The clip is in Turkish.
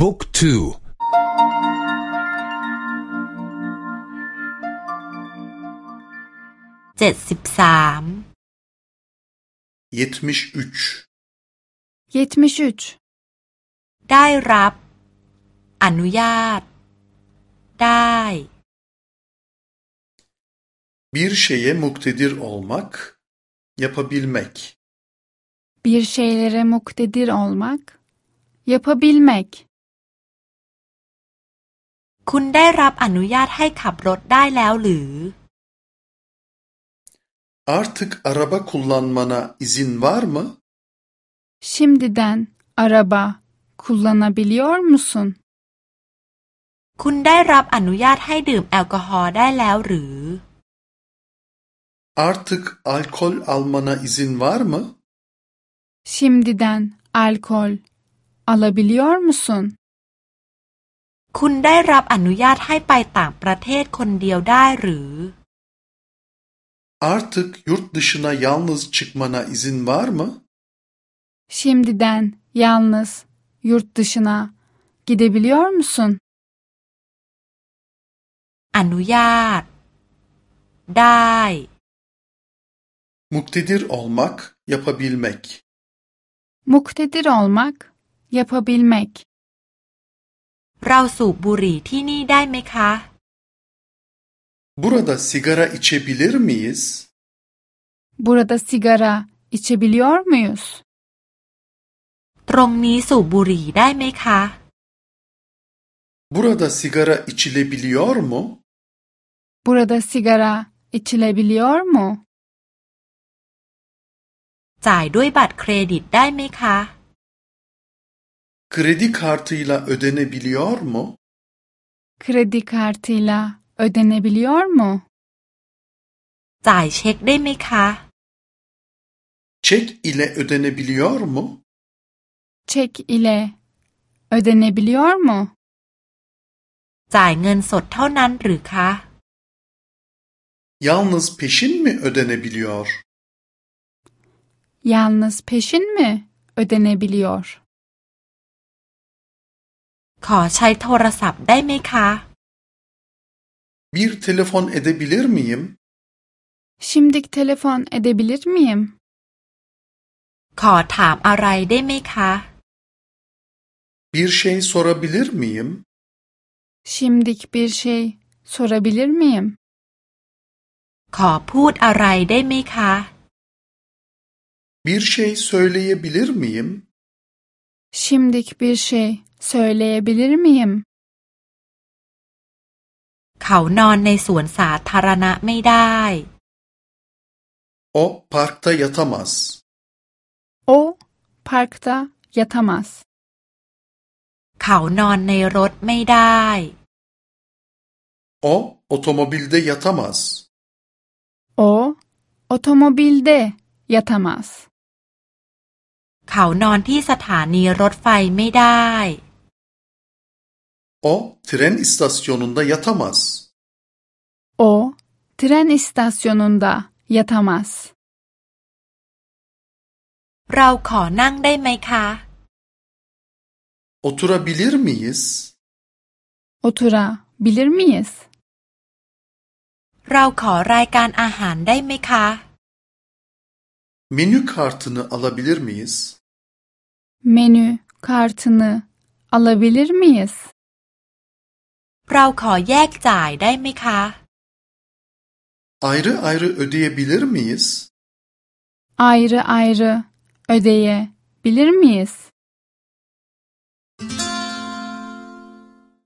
บุ๊กทูเจ็ดสิบสาม 73 73 ได้รับ อนุญาต ได้ Bir şeye muktedir olmak, yapabilmek. Bir şeylere muktedir olmak, yapabilmek. คุณได้รับอนุญาตให้ขับรถได้แล้วหรือ Artık araba kullanmana izin var mı? Şimdiden araba kullanabiliyor musun? คุณได้รับอนุญาตให้ดื่มแอลกอฮอล์ได้แล้วหรือ Artık alkol almana izin var mı? Şimdiden alkol alabiliyor musun? คุณได้รับอนุญาตให้ไปต่างประเทศคนเดียวได้หรือ Artık yurt dışına yalnız çıkmana izin var mı? Şimdiden yalnız yurt dışına gidebiliyor musun? อนุญาต ได้ Muktedir olmak, yapabilmek. Muktedir olmak, yapabilmek. เราสูบบุหรี่ที่นี่ได้ไหมคะ Burada sigara içebilir miyiz? Burada sigara içebiliyor muyuz? ตรงนี้สูบบุหรี่ได้ไหมคะ Burada sigara içilebiliyor mu? Burada sigara içilebiliyor mu? จ่ายด้วยบัตรเครดิตได้ไหมคะ Kredi kartıyla ödenebiliyor mu? Kredi kartıyla ödenebiliyor mu? จ่ายเช็คได้ไหมคะ Çek ile ödenebiliyor mu? Çek ile ödenebiliyor mu? จ่ายเงินสดเท่านั้นหรือคะ Yalnız peşin mi ödenebiliyor? Yalnız peşin mi ödenebiliyor? ขอใช้โทรศัพท์ได้ไหมคะ Bir telefon edebilir miyim? Şimdik telefon edebilir miyim? ขอถามอะไรได้ไหมคะ Bir şey sorabilir miyim? Şimdik bir şey sorabilir miyim? ขอพูดอะไรได้ไหมคะ Bir şey söyleyebilir miyim? Şimdik bir şey söyleyebilir miyim? เขานอนในสวนสาธารณะไม่ได้ O parkta yatamaz. O parkta yatamaz. เขานอนในรถไม่ได้ O otomobilde yatamaz. O otomobilde yatamaz. เขานอนที่สถานีรถไฟไม่ได้ O tren istasyonunda yatamaz. O tren istasyonunda yatamaz. เราขอนั่งได้ไหมคะ Oturabilir miyiz? Oturabilir miyiz? เราขอรายการอาหารได้ไหมคะ Menü kartını alabilir miyiz? Menü kartını alabilir miyiz? เราขอแยกจ่ายได้ไหมคะ Ayrı ayrı ödeyebilir miyiz? Ayrı ayrı ödeyebilir miyiz?